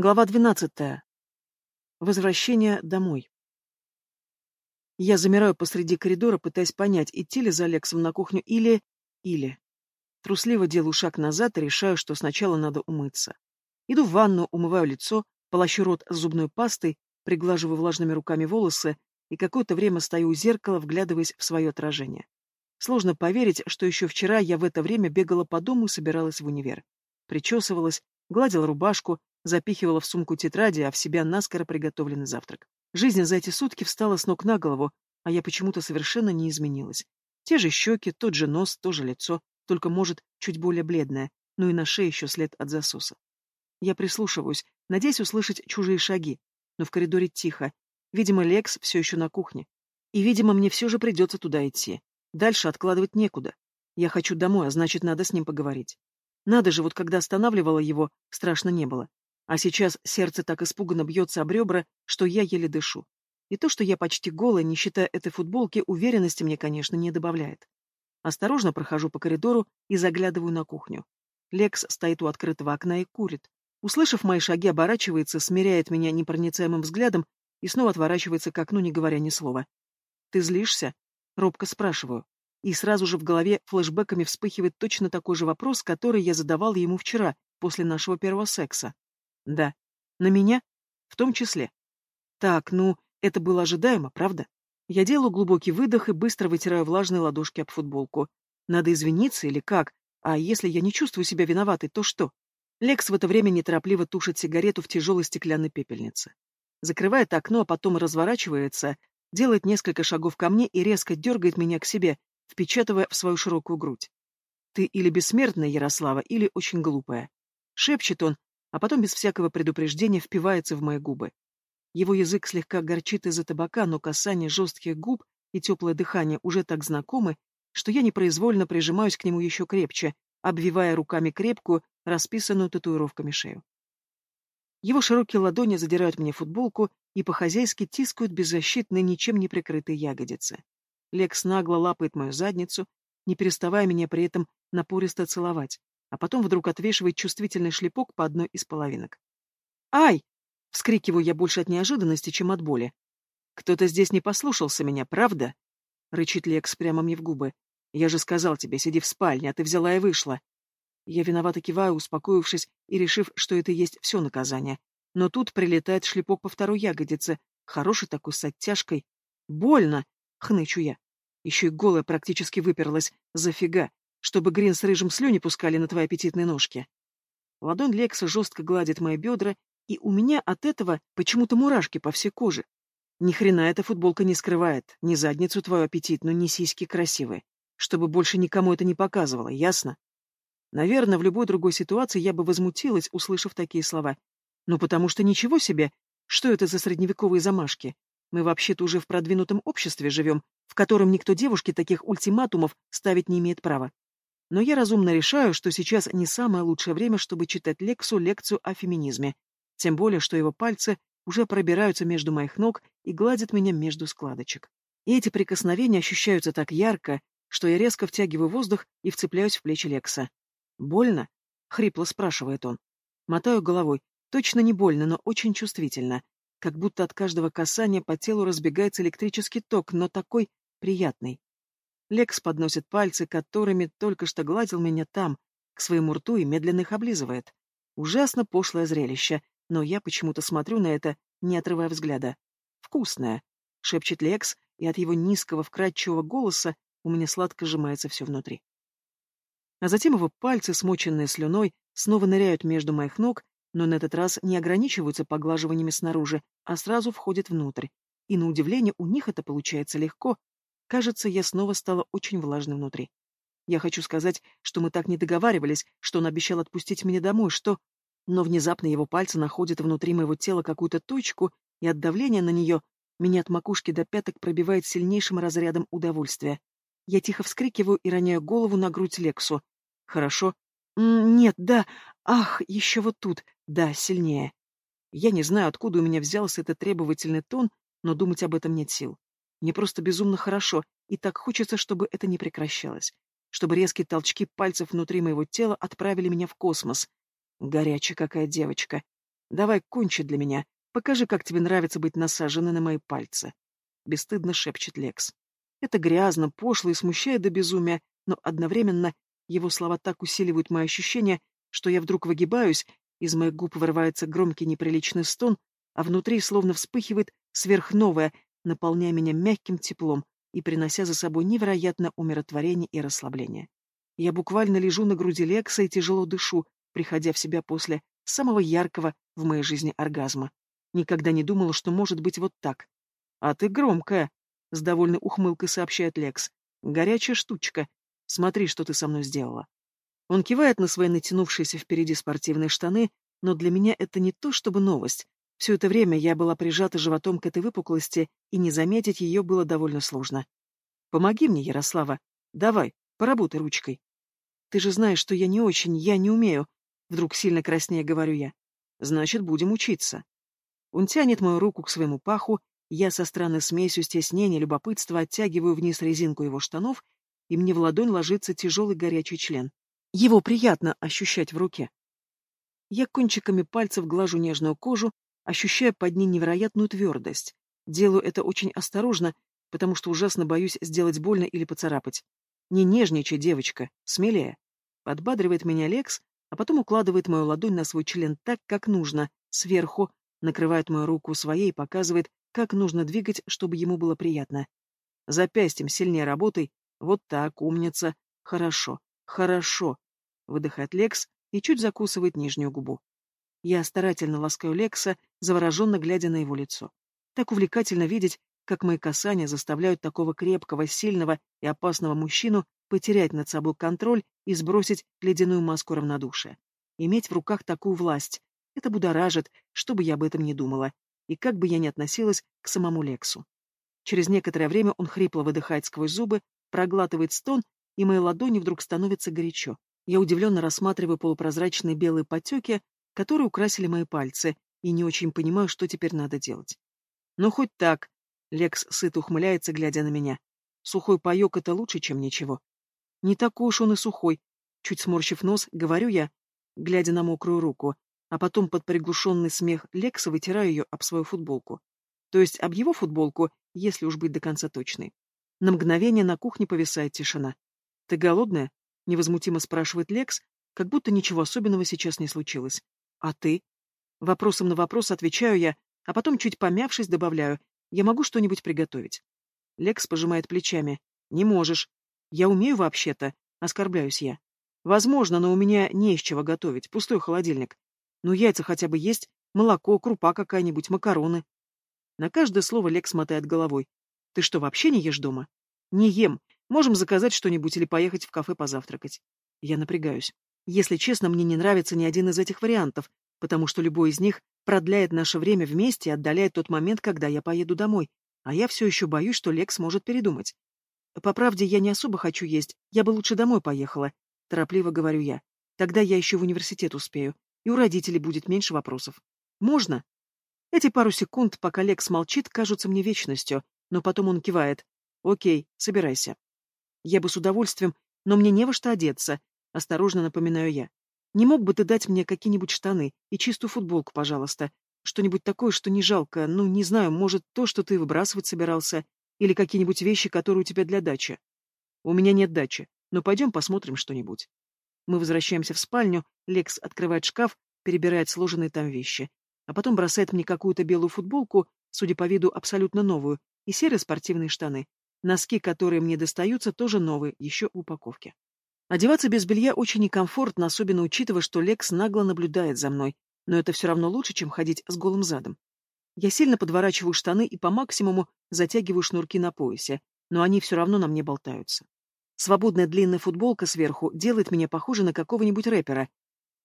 Глава двенадцатая. Возвращение домой. Я замираю посреди коридора, пытаясь понять, идти ли за Алексом на кухню или... или... Трусливо делаю шаг назад и решаю, что сначала надо умыться. Иду в ванну, умываю лицо, полощу рот зубной пастой, приглаживаю влажными руками волосы и какое-то время стою у зеркала, вглядываясь в свое отражение. Сложно поверить, что еще вчера я в это время бегала по дому и собиралась в универ. Причесывалась, гладила рубашку, запихивала в сумку тетради, а в себя наскоро приготовленный завтрак. Жизнь за эти сутки встала с ног на голову, а я почему-то совершенно не изменилась. Те же щеки, тот же нос, то же лицо, только, может, чуть более бледное, но и на шее еще след от засоса. Я прислушиваюсь, надеясь услышать чужие шаги, но в коридоре тихо. Видимо, Лекс все еще на кухне. И, видимо, мне все же придется туда идти. Дальше откладывать некуда. Я хочу домой, а значит, надо с ним поговорить. Надо же, вот когда останавливала его, страшно не было. А сейчас сердце так испуганно бьется об ребра, что я еле дышу. И то, что я почти голая, не считая этой футболки, уверенности мне, конечно, не добавляет. Осторожно прохожу по коридору и заглядываю на кухню. Лекс стоит у открытого окна и курит. Услышав мои шаги, оборачивается, смиряет меня непроницаемым взглядом и снова отворачивается к окну, не говоря ни слова. «Ты злишься?» — робко спрашиваю. И сразу же в голове флешбэками вспыхивает точно такой же вопрос, который я задавал ему вчера, после нашего первого секса. Да. На меня? В том числе. Так, ну, это было ожидаемо, правда? Я делаю глубокий выдох и быстро вытираю влажные ладошки об футболку. Надо извиниться или как? А если я не чувствую себя виноватой, то что? Лекс в это время неторопливо тушит сигарету в тяжелой стеклянной пепельнице. Закрывает окно, а потом разворачивается, делает несколько шагов ко мне и резко дергает меня к себе, впечатывая в свою широкую грудь. «Ты или бессмертная, Ярослава, или очень глупая». Шепчет он, а потом без всякого предупреждения впивается в мои губы. Его язык слегка горчит из-за табака, но касание жестких губ и теплое дыхание уже так знакомы, что я непроизвольно прижимаюсь к нему еще крепче, обвивая руками крепкую, расписанную татуировками шею. Его широкие ладони задирают мне футболку и по-хозяйски тискают беззащитные, ничем не прикрытые ягодицы. Лекс нагло лапает мою задницу, не переставая меня при этом напористо целовать а потом вдруг отвешивает чувствительный шлепок по одной из половинок. «Ай!» — вскрикиваю я больше от неожиданности, чем от боли. «Кто-то здесь не послушался меня, правда?» — рычит Лекс прямо мне в губы. «Я же сказал тебе, сиди в спальне, а ты взяла и вышла». Я виновато киваю, успокоившись и решив, что это есть все наказание. Но тут прилетает шлепок по второй ягодице, хороший такой с оттяжкой. «Больно!» — хнычу я. Еще и голая практически выперлась. Зафига чтобы Грин с Рыжим слюни пускали на твои аппетитные ножки. Ладонь Лекса жестко гладит мои бедра, и у меня от этого почему-то мурашки по всей коже. Ни хрена эта футболка не скрывает, ни задницу твою аппетитную, ни сиськи красивые. Чтобы больше никому это не показывало, ясно? Наверное, в любой другой ситуации я бы возмутилась, услышав такие слова. Ну, потому что ничего себе! Что это за средневековые замашки? Мы вообще-то уже в продвинутом обществе живем, в котором никто девушке таких ультиматумов ставить не имеет права. Но я разумно решаю, что сейчас не самое лучшее время, чтобы читать Лексу лекцию о феминизме, тем более, что его пальцы уже пробираются между моих ног и гладят меня между складочек. И эти прикосновения ощущаются так ярко, что я резко втягиваю воздух и вцепляюсь в плечи Лекса. «Больно?» — хрипло спрашивает он. Мотаю головой. Точно не больно, но очень чувствительно. Как будто от каждого касания по телу разбегается электрический ток, но такой приятный. Лекс подносит пальцы, которыми только что гладил меня там, к своему рту и медленно их облизывает. Ужасно пошлое зрелище, но я почему-то смотрю на это, не отрывая взгляда. «Вкусное», — шепчет Лекс, и от его низкого, вкрадчивого голоса у меня сладко сжимается все внутри. А затем его пальцы, смоченные слюной, снова ныряют между моих ног, но на этот раз не ограничиваются поглаживаниями снаружи, а сразу входят внутрь. И на удивление у них это получается легко, Кажется, я снова стала очень влажной внутри. Я хочу сказать, что мы так не договаривались, что он обещал отпустить меня домой, что... Но внезапно его пальцы находят внутри моего тела какую-то точку, и от давления на нее меня от макушки до пяток пробивает сильнейшим разрядом удовольствия. Я тихо вскрикиваю и роняю голову на грудь Лексу. Хорошо? Нет, да. Ах, еще вот тут. Да, сильнее. Я не знаю, откуда у меня взялся этот требовательный тон, но думать об этом нет сил. Мне просто безумно хорошо, и так хочется, чтобы это не прекращалось. Чтобы резкие толчки пальцев внутри моего тела отправили меня в космос. Горячая какая девочка. Давай кончи для меня. Покажи, как тебе нравится быть насаженной на мои пальцы. Бесстыдно шепчет Лекс. Это грязно, пошло и смущает до безумия, но одновременно его слова так усиливают мои ощущения, что я вдруг выгибаюсь, из моих губ вырывается громкий неприличный стон, а внутри словно вспыхивает сверхновое, наполняя меня мягким теплом и принося за собой невероятное умиротворение и расслабление. Я буквально лежу на груди Лекса и тяжело дышу, приходя в себя после самого яркого в моей жизни оргазма. Никогда не думала, что может быть вот так. «А ты громкая», — с довольной ухмылкой сообщает Лекс. «Горячая штучка. Смотри, что ты со мной сделала». Он кивает на свои натянувшиеся впереди спортивные штаны, но для меня это не то чтобы новость. Все это время я была прижата животом к этой выпуклости, и не заметить ее было довольно сложно. «Помоги мне, Ярослава. Давай, поработай ручкой». «Ты же знаешь, что я не очень, я не умею», — вдруг сильно краснее говорю я. «Значит, будем учиться». Он тянет мою руку к своему паху, я со странной смесью стеснения, любопытства оттягиваю вниз резинку его штанов, и мне в ладонь ложится тяжелый горячий член. Его приятно ощущать в руке. Я кончиками пальцев глажу нежную кожу, ощущая под ней невероятную твердость. Делаю это очень осторожно, потому что ужасно боюсь сделать больно или поцарапать. Не нежничай, девочка, смелее. Подбадривает меня Лекс, а потом укладывает мою ладонь на свой член так, как нужно, сверху, накрывает мою руку своей и показывает, как нужно двигать, чтобы ему было приятно. Запястьем сильнее работай. Вот так, умница. Хорошо. «Хорошо», — выдыхает Лекс и чуть закусывает нижнюю губу. Я старательно ласкаю Лекса, завороженно глядя на его лицо. Так увлекательно видеть, как мои касания заставляют такого крепкого, сильного и опасного мужчину потерять над собой контроль и сбросить ледяную маску равнодушия. Иметь в руках такую власть — это будоражит, что бы я об этом ни думала, и как бы я ни относилась к самому Лексу. Через некоторое время он хрипло выдыхает сквозь зубы, проглатывает стон и моей ладони вдруг становится горячо. Я удивленно рассматриваю полупрозрачные белые потеки, которые украсили мои пальцы, и не очень понимаю, что теперь надо делать. Но хоть так. Лекс сыто ухмыляется, глядя на меня. Сухой паек — это лучше, чем ничего. Не такой уж он и сухой. Чуть сморщив нос, говорю я, глядя на мокрую руку, а потом под приглушенный смех Лекса вытираю ее об свою футболку. То есть об его футболку, если уж быть до конца точной. На мгновение на кухне повисает тишина. «Ты голодная?» — невозмутимо спрашивает Лекс, как будто ничего особенного сейчас не случилось. «А ты?» Вопросом на вопрос отвечаю я, а потом, чуть помявшись, добавляю, «Я могу что-нибудь приготовить?» Лекс пожимает плечами. «Не можешь. Я умею вообще-то», — оскорбляюсь я. «Возможно, но у меня не из чего готовить, пустой холодильник. Ну, яйца хотя бы есть, молоко, крупа какая-нибудь, макароны». На каждое слово Лекс мотает головой. «Ты что, вообще не ешь дома?» «Не ем. Можем заказать что-нибудь или поехать в кафе позавтракать. Я напрягаюсь. Если честно, мне не нравится ни один из этих вариантов, потому что любой из них продляет наше время вместе и отдаляет тот момент, когда я поеду домой. А я все еще боюсь, что Лекс может передумать. По правде, я не особо хочу есть. Я бы лучше домой поехала. Торопливо говорю я. Тогда я еще в университет успею, и у родителей будет меньше вопросов. Можно? Эти пару секунд, пока Лекс молчит, кажутся мне вечностью, но потом он кивает. Окей, собирайся. Я бы с удовольствием, но мне не во что одеться, осторожно напоминаю я. Не мог бы ты дать мне какие-нибудь штаны и чистую футболку, пожалуйста? Что-нибудь такое, что не жалко, ну, не знаю, может, то, что ты выбрасывать собирался, или какие-нибудь вещи, которые у тебя для дачи. У меня нет дачи, но пойдем посмотрим что-нибудь. Мы возвращаемся в спальню, Лекс открывает шкаф, перебирает сложенные там вещи, а потом бросает мне какую-то белую футболку, судя по виду абсолютно новую, и серые спортивные штаны. Носки, которые мне достаются, тоже новые, еще в упаковке. Одеваться без белья очень некомфортно, особенно учитывая, что Лекс нагло наблюдает за мной, но это все равно лучше, чем ходить с голым задом. Я сильно подворачиваю штаны и по максимуму затягиваю шнурки на поясе, но они все равно на мне болтаются. Свободная длинная футболка сверху делает меня похожей на какого-нибудь рэпера.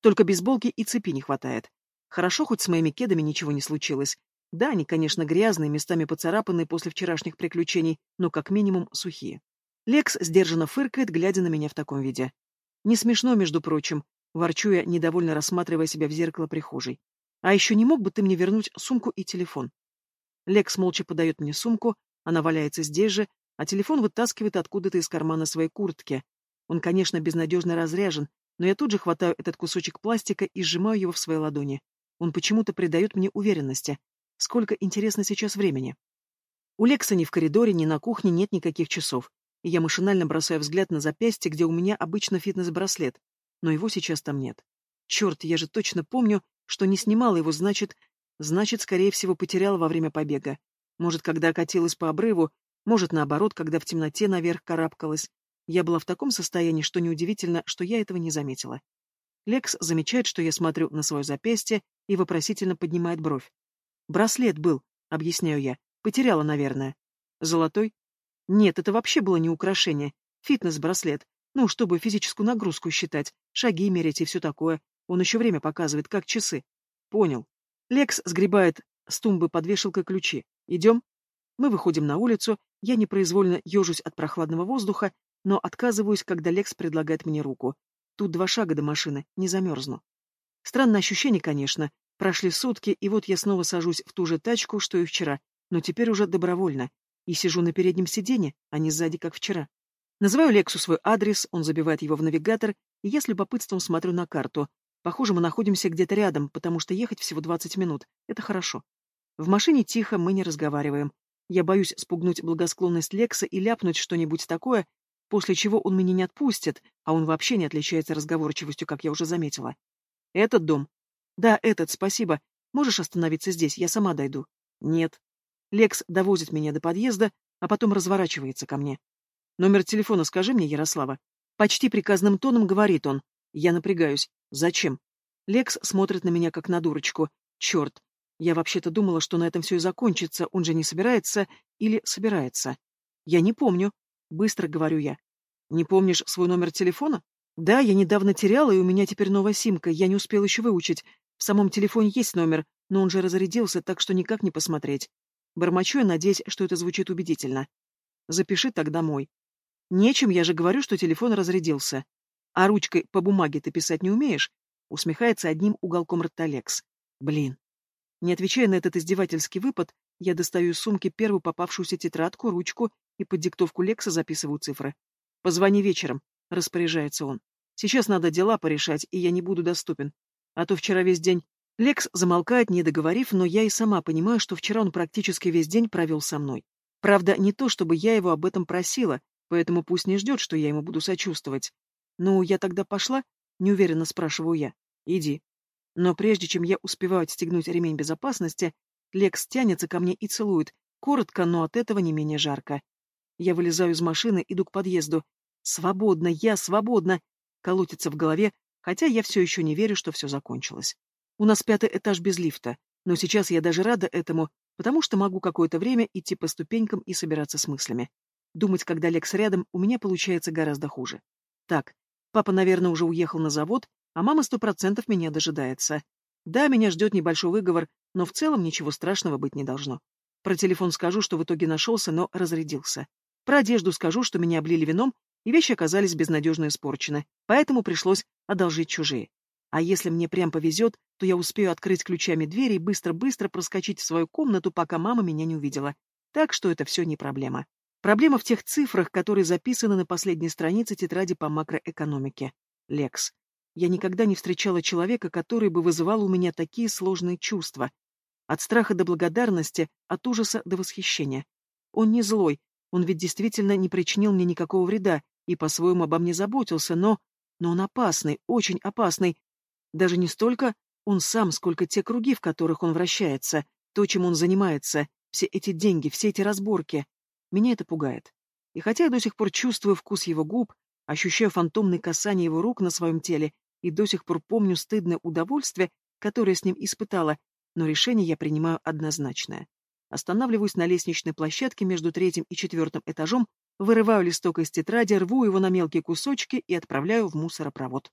Только бейсболки и цепи не хватает. Хорошо, хоть с моими кедами ничего не случилось, да, они, конечно, грязные, местами поцарапанные после вчерашних приключений, но как минимум сухие. Лекс сдержанно фыркает, глядя на меня в таком виде. Не смешно, между прочим, ворчу я, недовольно рассматривая себя в зеркало прихожей. А еще не мог бы ты мне вернуть сумку и телефон? Лекс молча подает мне сумку, она валяется здесь же, а телефон вытаскивает откуда-то из кармана своей куртки. Он, конечно, безнадежно разряжен, но я тут же хватаю этот кусочек пластика и сжимаю его в своей ладони. Он почему-то придает мне уверенности. Сколько, интересно, сейчас времени? У Лекса ни в коридоре, ни на кухне нет никаких часов, я машинально бросаю взгляд на запястье, где у меня обычно фитнес-браслет, но его сейчас там нет. Черт, я же точно помню, что не снимала его, значит... Значит, скорее всего, потеряла во время побега. Может, когда катилась по обрыву, может, наоборот, когда в темноте наверх карабкалась. Я была в таком состоянии, что неудивительно, что я этого не заметила. Лекс замечает, что я смотрю на свое запястье и вопросительно поднимает бровь. «Браслет был», — объясняю я. «Потеряла, наверное». «Золотой?» «Нет, это вообще было не украшение. Фитнес-браслет. Ну, чтобы физическую нагрузку считать, шаги мерить и все такое. Он еще время показывает, как часы». «Понял». Лекс сгребает с тумбы под вешалкой ключи. «Идем?» Мы выходим на улицу, я непроизвольно ежусь от прохладного воздуха, но отказываюсь, когда Лекс предлагает мне руку. Тут два шага до машины, не замерзну. Странное ощущение, конечно. Прошли сутки, и вот я снова сажусь в ту же тачку, что и вчера, но теперь уже добровольно. И сижу на переднем сиденье, а не сзади, как вчера. Называю Лексу свой адрес, он забивает его в навигатор, и я с любопытством смотрю на карту. Похоже, мы находимся где-то рядом, потому что ехать всего 20 минут. Это хорошо. В машине тихо, мы не разговариваем. Я боюсь спугнуть благосклонность Лекса и ляпнуть что-нибудь такое, после чего он меня не отпустит, а он вообще не отличается разговорчивостью, как я уже заметила. Этот дом? Да, этот, спасибо. Можешь остановиться здесь, я сама дойду. Нет. Лекс довозит меня до подъезда, а потом разворачивается ко мне. Номер телефона скажи мне, Ярослава. Почти приказным тоном говорит он. Я напрягаюсь. Зачем? Лекс смотрит на меня, как на дурочку. Черт. Я вообще-то думала, что на этом все и закончится. Он же не собирается или собирается. Я не помню. Быстро говорю я. Не помнишь свой номер телефона? Да, я недавно теряла, и у меня теперь новая симка, я не успел еще выучить. В самом телефоне есть номер, но он же разрядился, так что никак не посмотреть. Бормочу я, надеясь, что это звучит убедительно. Запиши тогда мой. Нечем, я же говорю, что телефон разрядился. А ручкой по бумаге ты писать не умеешь? Усмехается одним уголком рта Лекс. Блин. Не отвечая на этот издевательский выпад, я достаю из сумки первую попавшуюся тетрадку, ручку и под диктовку Лекса записываю цифры. «Позвони вечером», — распоряжается он. «Сейчас надо дела порешать, и я не буду доступен. А то вчера весь день...» Лекс замолкает, не договорив, но я и сама понимаю, что вчера он практически весь день провел со мной. Правда, не то, чтобы я его об этом просила, поэтому пусть не ждет, что я ему буду сочувствовать. «Ну, я тогда пошла?» — неуверенно спрашиваю я. «Иди». Но прежде чем я успеваю отстегнуть ремень безопасности, Лекс тянется ко мне и целует, коротко, но от этого не менее жарко. Я вылезаю из машины, иду к подъезду. «Свободно! Я свободна!» Колотится в голове, хотя я все еще не верю, что все закончилось. У нас пятый этаж без лифта, но сейчас я даже рада этому, потому что могу какое-то время идти по ступенькам и собираться с мыслями. Думать, когда Лекс рядом, у меня получается гораздо хуже. Так, папа, наверное, уже уехал на завод, а мама сто процентов меня дожидается. Да, меня ждет небольшой выговор, но в целом ничего страшного быть не должно. Про телефон скажу, что в итоге нашелся, но разрядился. Про одежду скажу, что меня облили вином, и вещи оказались безнадежно испорчены, поэтому пришлось одолжить чужие. А если мне прям повезет, то я успею открыть ключами двери и быстро-быстро проскочить в свою комнату, пока мама меня не увидела. Так что это все не проблема. Проблема в тех цифрах, которые записаны на последней странице тетради по макроэкономике. Лекс. Я никогда не встречала человека, который бы вызывал у меня такие сложные чувства. От страха до благодарности, от ужаса до восхищения. Он не злой, он ведь действительно не причинил мне никакого вреда и по-своему обо мне заботился, но... Но он опасный, очень опасный. Даже не столько он сам, сколько те круги, в которых он вращается, то, чем он занимается, все эти деньги, все эти разборки. Меня это пугает. И хотя я до сих пор чувствую вкус его губ, ощущаю фантомные касания его рук на своем теле и до сих пор помню стыдное удовольствие, которое с ним испытала, но решение я принимаю однозначное. Останавливаюсь на лестничной площадке между третьим и четвертым этажом, вырываю листок из тетради, рву его на мелкие кусочки и отправляю в мусоропровод.